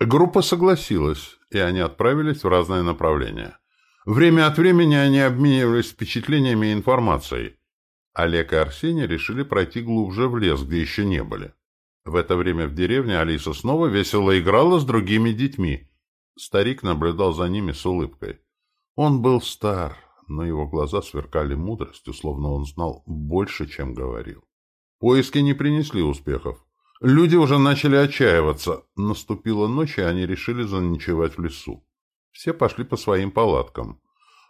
Группа согласилась, и они отправились в разные направления. Время от времени они обменивались впечатлениями и информацией. Олег и Арсений решили пройти глубже в лес, где еще не были. В это время в деревне Алиса снова весело играла с другими детьми. Старик наблюдал за ними с улыбкой. Он был стар, но его глаза сверкали мудростью, словно он знал больше, чем говорил. Поиски не принесли успехов. Люди уже начали отчаиваться. Наступила ночь, и они решили заночевать в лесу. Все пошли по своим палаткам.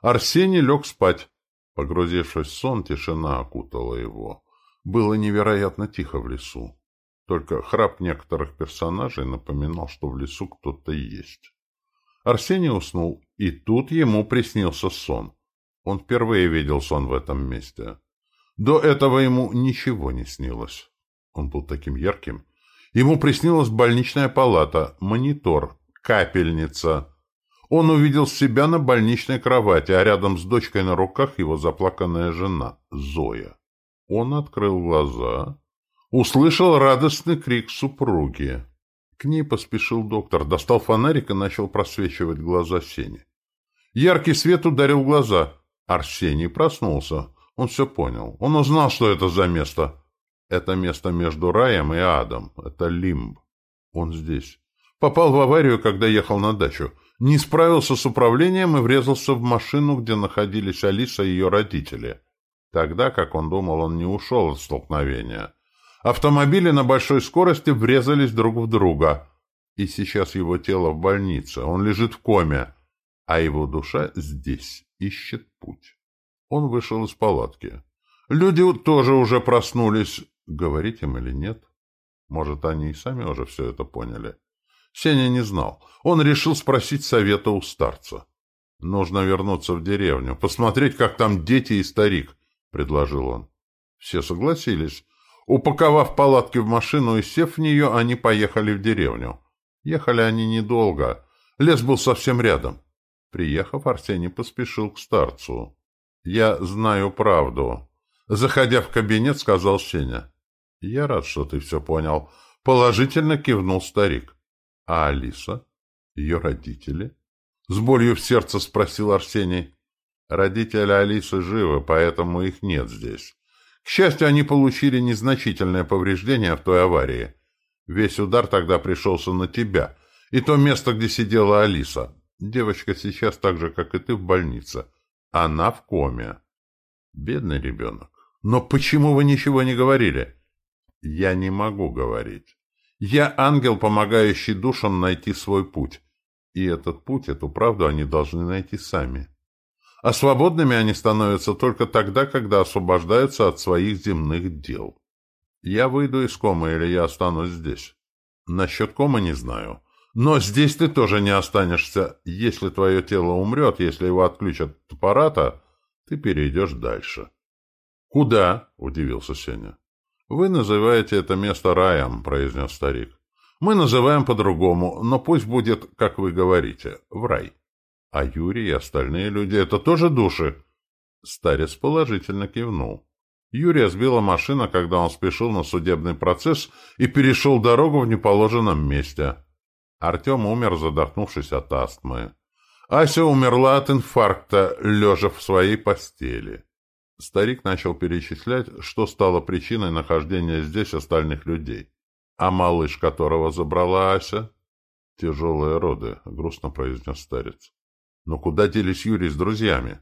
Арсений лег спать. Погрузившись в сон, тишина окутала его. Было невероятно тихо в лесу. Только храп некоторых персонажей напоминал, что в лесу кто-то есть. Арсений уснул, и тут ему приснился сон. Он впервые видел сон в этом месте. До этого ему ничего не снилось. Он был таким ярким. Ему приснилась больничная палата, монитор, капельница. Он увидел себя на больничной кровати, а рядом с дочкой на руках его заплаканная жена, Зоя. Он открыл глаза Услышал радостный крик супруги. К ней поспешил доктор, достал фонарик и начал просвечивать глаза Сени. Яркий свет ударил глаза. Арсений проснулся. Он все понял. Он узнал, что это за место. Это место между раем и адом. Это лимб. Он здесь. Попал в аварию, когда ехал на дачу. Не справился с управлением и врезался в машину, где находились Алиса и ее родители. Тогда, как он думал, он не ушел от столкновения. Автомобили на большой скорости врезались друг в друга. И сейчас его тело в больнице, он лежит в коме, а его душа здесь, ищет путь. Он вышел из палатки. Люди тоже уже проснулись. Говорить им или нет? Может, они и сами уже все это поняли. Сеня не знал. Он решил спросить совета у старца. «Нужно вернуться в деревню, посмотреть, как там дети и старик», — предложил он. Все согласились. Упаковав палатки в машину и сев в нее, они поехали в деревню. Ехали они недолго. Лес был совсем рядом. Приехав, Арсений поспешил к старцу. «Я знаю правду». Заходя в кабинет, сказал Сеня. «Я рад, что ты все понял». Положительно кивнул старик. «А Алиса? Ее родители?» С болью в сердце спросил Арсений. «Родители Алисы живы, поэтому их нет здесь. К счастью, они получили незначительное повреждение в той аварии. Весь удар тогда пришелся на тебя. И то место, где сидела Алиса. Девочка сейчас так же, как и ты, в больнице. Она в коме. Бедный ребенок. Но почему вы ничего не говорили? Я не могу говорить. Я ангел, помогающий душам найти свой путь. И этот путь, эту правду они должны найти сами а свободными они становятся только тогда, когда освобождаются от своих земных дел. Я выйду из комы или я останусь здесь? Насчет комы не знаю. Но здесь ты тоже не останешься. Если твое тело умрет, если его отключат от аппарата, ты перейдешь дальше. «Куда?» — удивился Сеня. «Вы называете это место раем», — произнес старик. «Мы называем по-другому, но пусть будет, как вы говорите, в рай». А Юрий и остальные люди — это тоже души? Старец положительно кивнул. Юрия сбила машина, когда он спешил на судебный процесс и перешел дорогу в неположенном месте. Артем умер, задохнувшись от астмы. Ася умерла от инфаркта, лежа в своей постели. Старик начал перечислять, что стало причиной нахождения здесь остальных людей. А малыш, которого забрала Ася? «Тяжелые роды», — грустно произнес старец. Но куда делись Юрий с друзьями?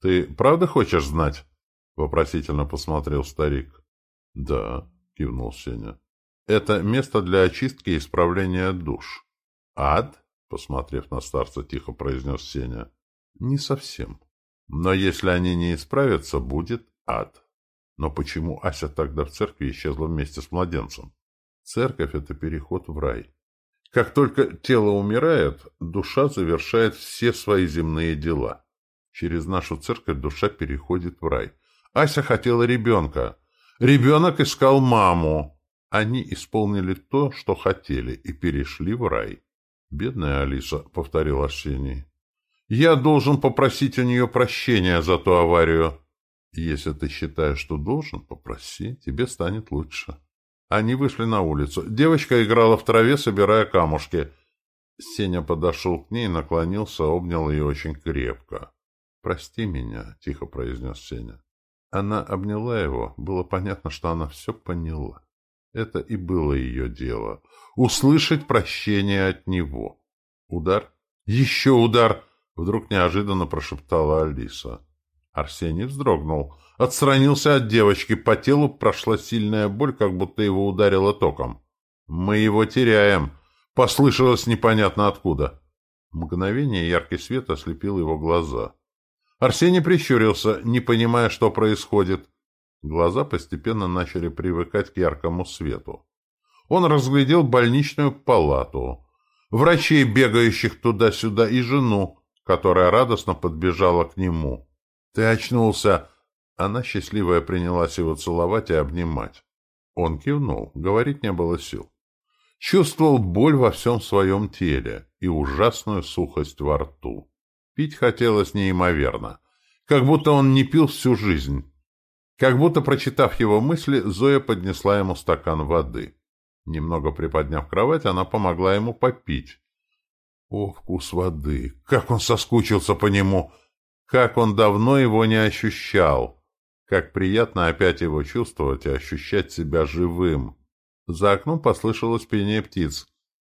Ты правда хочешь знать? Вопросительно посмотрел старик. Да, кивнул Сеня. Это место для очистки и исправления душ. Ад? Посмотрев на старца, тихо произнес Сеня. Не совсем. Но если они не исправятся, будет ад. Но почему Ася тогда в церкви исчезла вместе с младенцем? Церковь — это переход в рай. Как только тело умирает, душа завершает все свои земные дела. Через нашу церковь душа переходит в рай. Ася хотела ребенка. Ребенок искал маму. Они исполнили то, что хотели, и перешли в рай. «Бедная Алиса», — повторил Арсений. «Я должен попросить у нее прощения за ту аварию». «Если ты считаешь, что должен, попроси, тебе станет лучше». Они вышли на улицу. Девочка играла в траве, собирая камушки. Сеня подошел к ней, наклонился, обнял ее очень крепко. «Прости меня», — тихо произнес Сеня. Она обняла его, было понятно, что она все поняла. Это и было ее дело — услышать прощение от него. Удар? Еще удар! Вдруг неожиданно прошептала Алиса. Арсений вздрогнул, отстранился от девочки, по телу прошла сильная боль, как будто его ударило током. «Мы его теряем!» — послышалось непонятно откуда. Мгновение яркий свет ослепил его глаза. Арсений прищурился, не понимая, что происходит. Глаза постепенно начали привыкать к яркому свету. Он разглядел больничную палату, врачей, бегающих туда-сюда, и жену, которая радостно подбежала к нему. «Ты очнулся!» Она, счастливая, принялась его целовать и обнимать. Он кивнул, говорить не было сил. Чувствовал боль во всем своем теле и ужасную сухость во рту. Пить хотелось неимоверно, как будто он не пил всю жизнь. Как будто, прочитав его мысли, Зоя поднесла ему стакан воды. Немного приподняв кровать, она помогла ему попить. О, вкус воды! Как он соскучился по нему! Как он давно его не ощущал! Как приятно опять его чувствовать и ощущать себя живым! За окном послышалось пение птиц.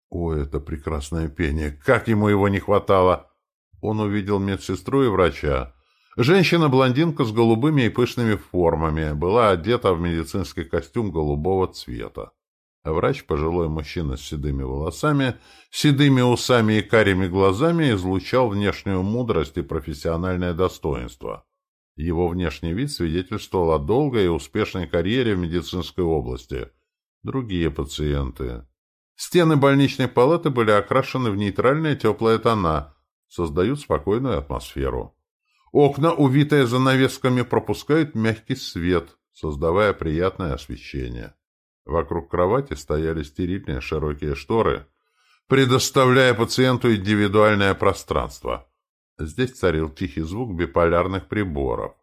О, это прекрасное пение! Как ему его не хватало! Он увидел медсестру и врача. Женщина-блондинка с голубыми и пышными формами была одета в медицинский костюм голубого цвета. А врач, пожилой мужчина с седыми волосами, седыми усами и карими глазами, излучал внешнюю мудрость и профессиональное достоинство. Его внешний вид свидетельствовал о долгой и успешной карьере в медицинской области. Другие пациенты. Стены больничной палаты были окрашены в нейтральные теплые тона, создают спокойную атмосферу. Окна, увитые занавесками, пропускают мягкий свет, создавая приятное освещение. Вокруг кровати стояли стерильные широкие шторы, предоставляя пациенту индивидуальное пространство. Здесь царил тихий звук биполярных приборов.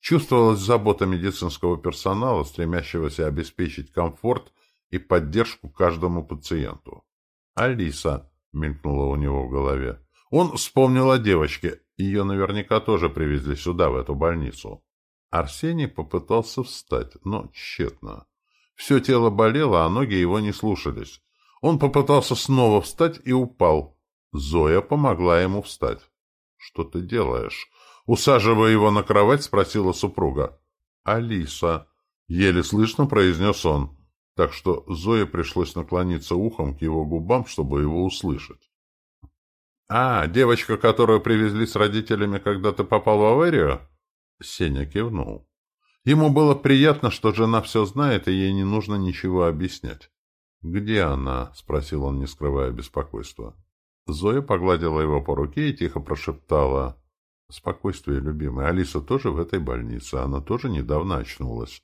Чувствовалась забота медицинского персонала, стремящегося обеспечить комфорт и поддержку каждому пациенту. «Алиса», — мелькнула у него в голове. Он вспомнил о девочке. Ее наверняка тоже привезли сюда, в эту больницу. Арсений попытался встать, но тщетно. Все тело болело, а ноги его не слушались. Он попытался снова встать и упал. Зоя помогла ему встать. — Что ты делаешь? Усаживая его на кровать, спросила супруга. — Алиса. Еле слышно произнес он. Так что Зое пришлось наклониться ухом к его губам, чтобы его услышать. — А, девочка, которую привезли с родителями, когда ты попал в аварию? Сеня кивнул. Ему было приятно, что жена все знает, и ей не нужно ничего объяснять. «Где она?» — спросил он, не скрывая беспокойства. Зоя погладила его по руке и тихо прошептала. «Спокойствие, любимый. Алиса тоже в этой больнице. Она тоже недавно очнулась.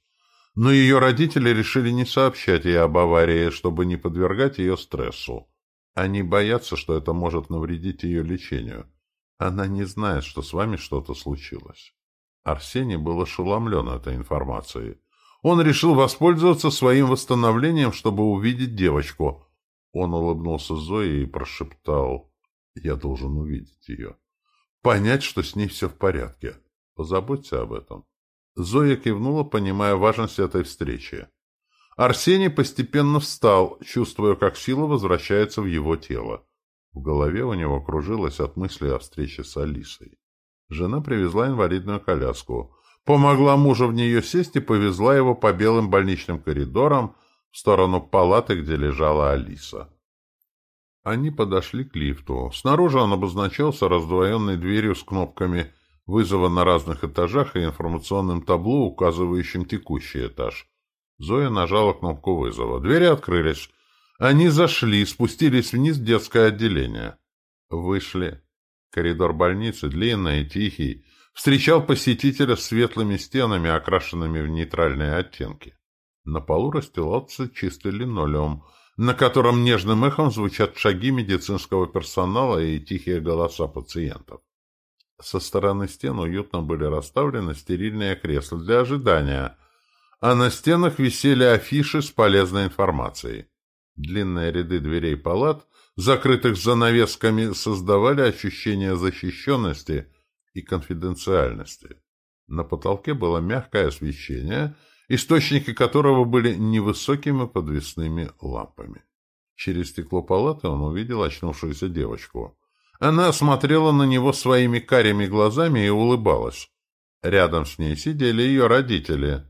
Но ее родители решили не сообщать ей об аварии, чтобы не подвергать ее стрессу. Они боятся, что это может навредить ее лечению. Она не знает, что с вами что-то случилось». Арсений был ошеломлен этой информацией. Он решил воспользоваться своим восстановлением, чтобы увидеть девочку. Он улыбнулся Зое и прошептал, «Я должен увидеть ее. Понять, что с ней все в порядке. Позаботься об этом». Зоя кивнула, понимая важность этой встречи. Арсений постепенно встал, чувствуя, как сила возвращается в его тело. В голове у него кружилось от мысли о встрече с Алисой. Жена привезла инвалидную коляску, помогла мужу в нее сесть и повезла его по белым больничным коридорам в сторону палаты, где лежала Алиса. Они подошли к лифту. Снаружи он обозначался раздвоенной дверью с кнопками вызова на разных этажах и информационным табло, указывающим текущий этаж. Зоя нажала кнопку вызова. Двери открылись. Они зашли, спустились вниз в детское отделение. Вышли. Коридор больницы, длинный и тихий, встречал посетителя с светлыми стенами, окрашенными в нейтральные оттенки. На полу расстилался чистый линолеум, на котором нежным эхом звучат шаги медицинского персонала и тихие голоса пациентов. Со стороны стен уютно были расставлены стерильные кресла для ожидания, а на стенах висели афиши с полезной информацией. Длинные ряды дверей палат закрытых занавесками, создавали ощущение защищенности и конфиденциальности. На потолке было мягкое освещение, источники которого были невысокими подвесными лампами. Через стекло палаты он увидел очнувшуюся девочку. Она смотрела на него своими карими глазами и улыбалась. Рядом с ней сидели ее родители.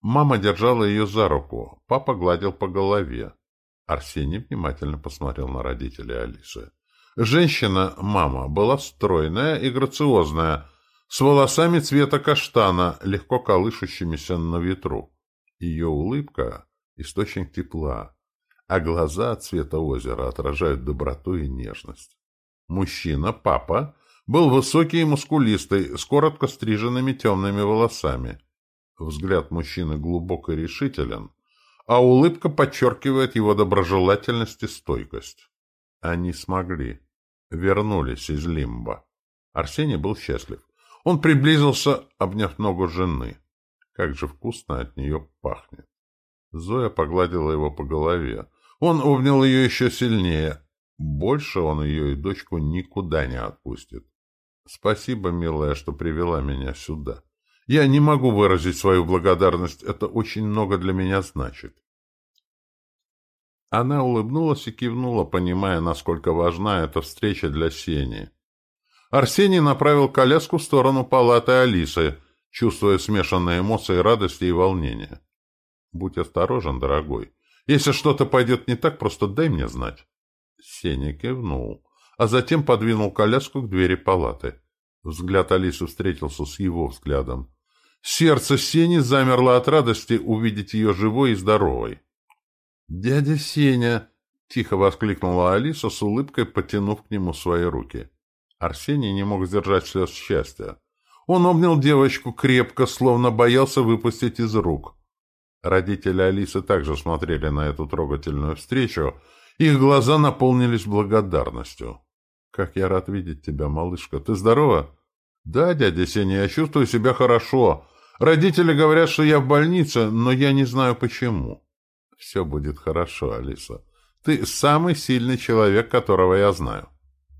Мама держала ее за руку, папа гладил по голове. Арсений внимательно посмотрел на родителей Алисы. Женщина, мама, была стройная и грациозная, с волосами цвета каштана, легко колышущимися на ветру. Ее улыбка — источник тепла, а глаза цвета озера отражают доброту и нежность. Мужчина, папа, был высокий и мускулистый, с коротко стриженными темными волосами. Взгляд мужчины глубок и решителен, а улыбка подчеркивает его доброжелательность и стойкость. Они смогли. Вернулись из лимба. Арсений был счастлив. Он приблизился, обняв ногу жены. Как же вкусно от нее пахнет. Зоя погладила его по голове. Он обнял ее еще сильнее. Больше он ее и дочку никуда не отпустит. Спасибо, милая, что привела меня сюда. Я не могу выразить свою благодарность. Это очень много для меня значит. Она улыбнулась и кивнула, понимая, насколько важна эта встреча для Сени. Арсений направил коляску в сторону палаты Алисы, чувствуя смешанные эмоции радости и волнения. «Будь осторожен, дорогой. Если что-то пойдет не так, просто дай мне знать». Сеня кивнул, а затем подвинул коляску к двери палаты. Взгляд Алисы встретился с его взглядом. Сердце Сени замерло от радости увидеть ее живой и здоровой. «Дядя Сеня!» — тихо воскликнула Алиса с улыбкой, потянув к нему свои руки. Арсений не мог сдержать слез счастья. Он обнял девочку крепко, словно боялся выпустить из рук. Родители Алисы также смотрели на эту трогательную встречу, их глаза наполнились благодарностью. «Как я рад видеть тебя, малышка! Ты здорова?» «Да, дядя Сеня, я чувствую себя хорошо. Родители говорят, что я в больнице, но я не знаю почему». «Все будет хорошо, Алиса. Ты самый сильный человек, которого я знаю».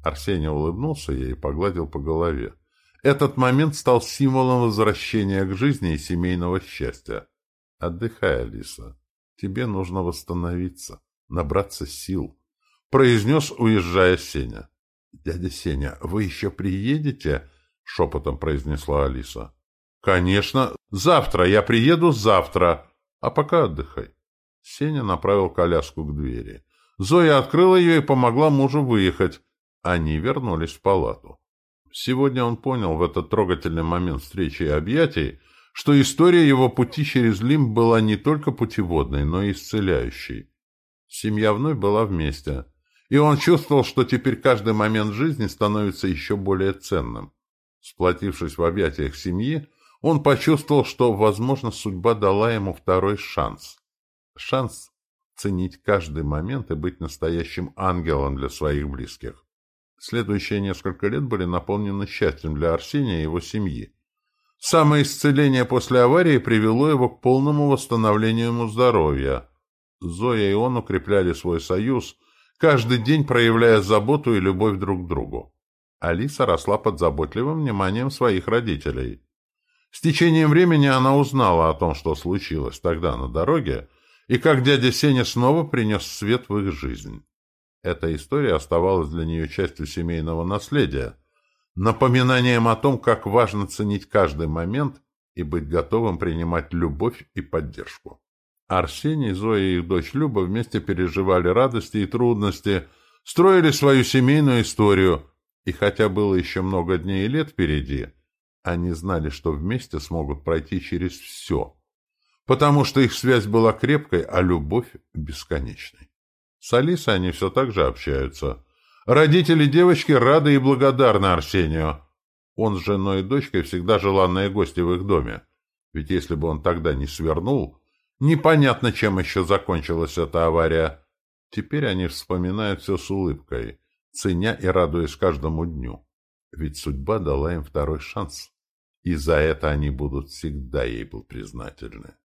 Арсений улыбнулся ей и погладил по голове. Этот момент стал символом возвращения к жизни и семейного счастья. «Отдыхай, Алиса. Тебе нужно восстановиться, набраться сил», — произнес, уезжая Сеня. «Дядя Сеня, вы еще приедете?» — шепотом произнесла Алиса. «Конечно. Завтра. Я приеду завтра. А пока отдыхай». Сеня направил коляску к двери. Зоя открыла ее и помогла мужу выехать. Они вернулись в палату. Сегодня он понял в этот трогательный момент встречи и объятий, что история его пути через Лимб была не только путеводной, но и исцеляющей. Семья вновь была вместе, и он чувствовал, что теперь каждый момент жизни становится еще более ценным. Сплотившись в объятиях семьи, он почувствовал, что, возможно, судьба дала ему второй шанс. Шанс ценить каждый момент и быть настоящим ангелом для своих близких. Следующие несколько лет были наполнены счастьем для Арсения и его семьи. Самое исцеление после аварии привело его к полному восстановлению ему здоровья. Зоя и он укрепляли свой союз, каждый день проявляя заботу и любовь друг к другу. Алиса росла под заботливым вниманием своих родителей. С течением времени она узнала о том, что случилось тогда на дороге, и как дядя Сеня снова принес свет в их жизнь. Эта история оставалась для нее частью семейного наследия, напоминанием о том, как важно ценить каждый момент и быть готовым принимать любовь и поддержку. Арсений, Зоя и их дочь Люба вместе переживали радости и трудности, строили свою семейную историю, и хотя было еще много дней и лет впереди, они знали, что вместе смогут пройти через все, потому что их связь была крепкой, а любовь — бесконечной. С Алисой они все так же общаются. Родители девочки рады и благодарны Арсению. Он с женой и дочкой всегда желанные гости в их доме. Ведь если бы он тогда не свернул, непонятно, чем еще закончилась эта авария. Теперь они вспоминают все с улыбкой, ценя и радуясь каждому дню. Ведь судьба дала им второй шанс. И за это они будут всегда ей был признательны.